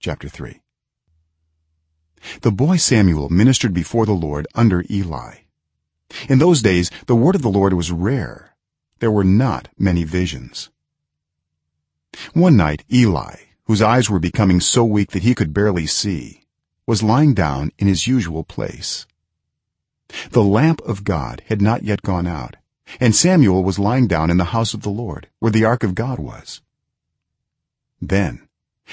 chapter 3 the boy samuel ministered before the lord under eli. In those days the word of the lord was rare. There were not many visions. One night eli whose eyes were becoming so weak that he could barely see was lying down in his usual place. The lamp of god had not yet gone out and samuel was lying down in the house of the lord where the ark of god was. Then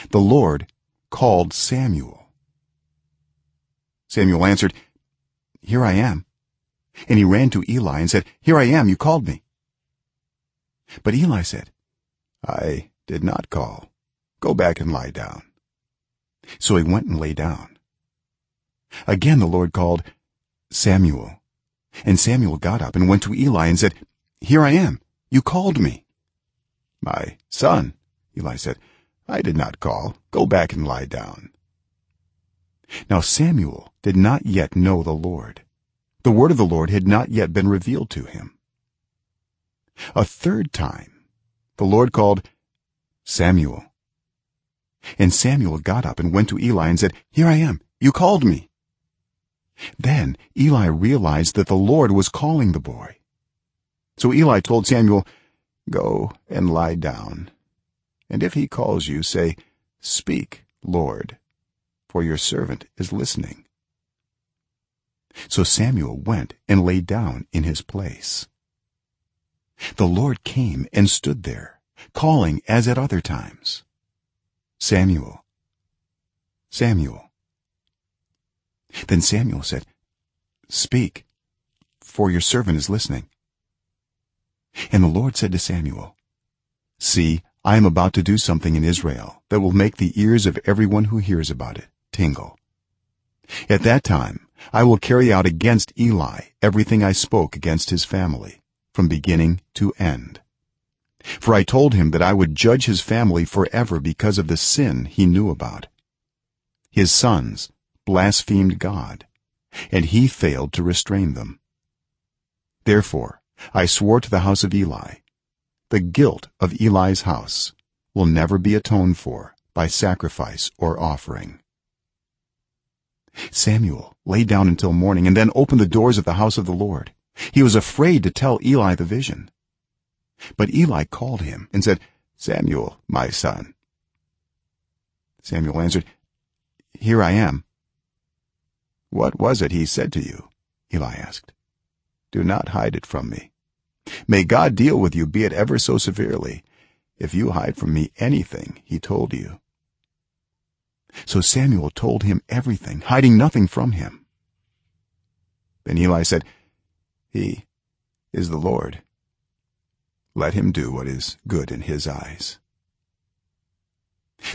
the lord called samuel. Samuel answered here i am. And he ran to eli and said here i am you called me. But eli said i did not call. Go back and lie down. So he went and lay down. Again the lord called samuel. And samuel got up and went to eli and said here i am. You called me. My son eli said i did not call. Go back and lie down. Now samuel did not yet know the lord. The word of the lord had not yet been revealed to him. A third time the lord called samuel. And samuel got up and went to eli and said here i am. You called me. Then eli realized that the lord was calling the boy. So eli told samuel go and lie down and if he calls you say speak lord for your servant is listening. So samuel went and lay down in his place. The lord came and stood there calling as at other times samuel samuel. Then samuel said speak for your servant is listening. And the lord said to samuel see i am about to do something in israel that will make the ears of everyone who hears about it tingle. At that time i will carry out against eli everything i spoke against his family from beginning to end. For i told him that i would judge his family forever because of the sin he knew about. His sons blasphemed god and he failed to restrain them. Therefore i swore to the house of eli the guilt of eli's house will never be atoned for by sacrifice or offering. Samuel lay down until morning and then opened the doors of the house of the lord. He was afraid to tell eli the vision. But eli called him and said samuel my son. Samuel answered here i am. What was it he said to you? Eli asked. Do not hide it from me may god deal with you be it ever so severely if you hide from me anything he told you. So samuel told him everything hiding nothing from him. Then eli said he is the lord. Let him do what is good in his eyes.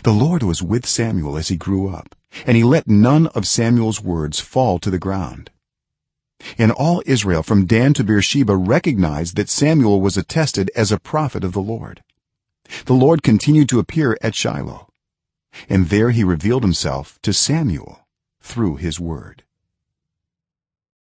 The lord was with samuel as he grew up and he let none of samuel's words fall to the ground and all israel from dan to beersheba recognized that samuel was attested as a prophet of the lord. The lord continued to appear at shiloh. And there he revealed himself to samuel through his word